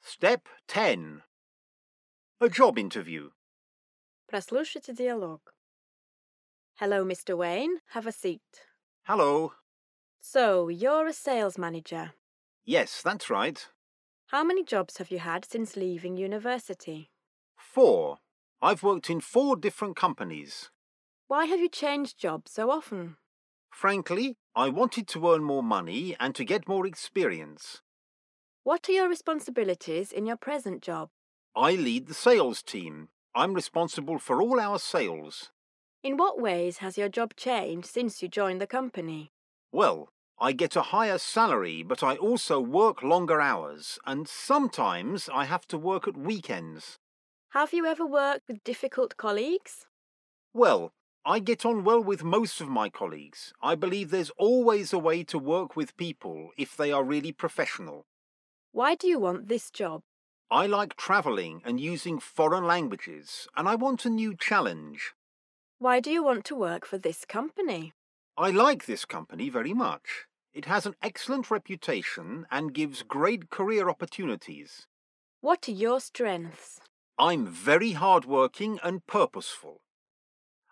Step 10. A job interview. Прослушайте диалог. Hello, Mr. Wayne. Have a seat. Hello. So, you're a sales manager. Yes, that's right. How many jobs have you had since leaving university? Four. I've worked in four different companies. Why have you changed jobs so often? Frankly, I wanted to earn more money and to get more experience. What are your responsibilities in your present job? I lead the sales team. I'm responsible for all our sales. In what ways has your job changed since you joined the company? Well, I get a higher salary, but I also work longer hours, and sometimes I have to work at weekends. Have you ever worked with difficult colleagues? Well, I get on well with most of my colleagues. I believe there's always a way to work with people if they are really professional. Why do you want this job? I like travelling and using foreign languages, and I want a new challenge. Why do you want to work for this company? I like this company very much. It has an excellent reputation and gives great career opportunities. What are your strengths? I'm very hardworking and purposeful.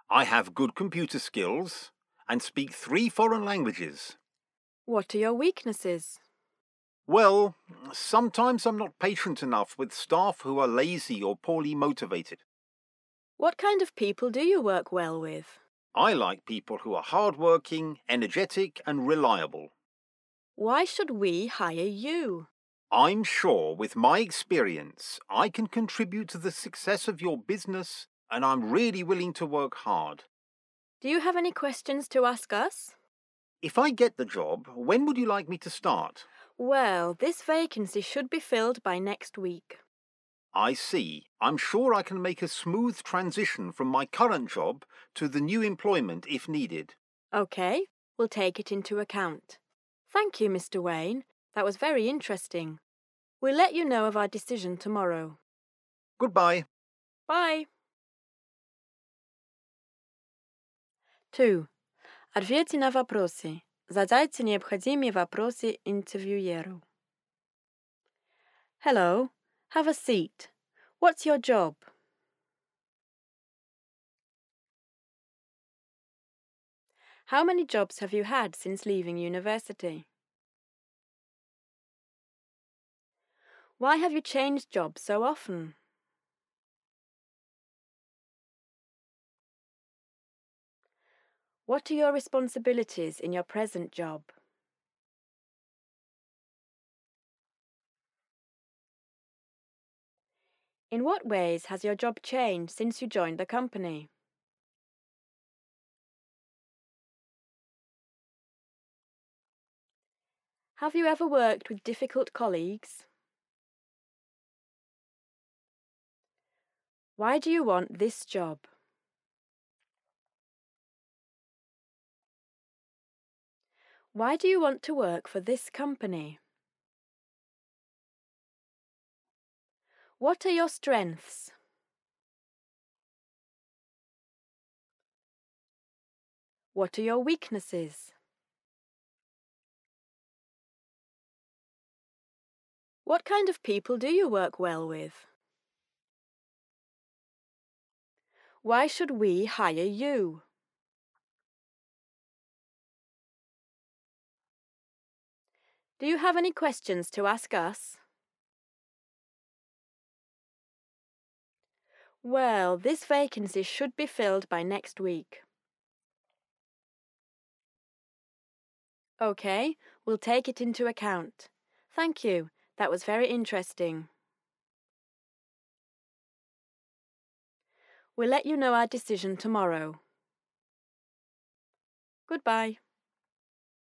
I have good computer skills and speak three foreign languages. What are your weaknesses? Well, sometimes I'm not patient enough with staff who are lazy or poorly motivated. What kind of people do you work well with? I like people who are hardworking, energetic, and reliable. Why should we hire you? I'm sure with my experience, I can contribute to the success of your business, and I'm really willing to work hard. Do you have any questions to ask us? If I get the job, when would you like me to start? Well, this vacancy should be filled by next week. I see. I'm sure I can make a smooth transition from my current job to the new employment if needed. OK, we'll take it into account. Thank you, Mr. Wayne. That was very interesting. We'll let you know of our decision tomorrow. Goodbye. Bye. 2. Ответьте на вопросы. Задайте необходимые вопросы интервьюеру. Hello. Have a seat. What's your job? How many jobs have you had since leaving university? Why have you changed jobs so often? What are your responsibilities in your present job? In what ways has your job changed since you joined the company? Have you ever worked with difficult colleagues? Why do you want this job? Why do you want to work for this company? What are your strengths? What are your weaknesses? What kind of people do you work well with? Why should we hire you? Do you have any questions to ask us? Well, this vacancy should be filled by next week. OK, we'll take it into account. Thank you. That was very interesting. We'll let you know our decision tomorrow. Goodbye.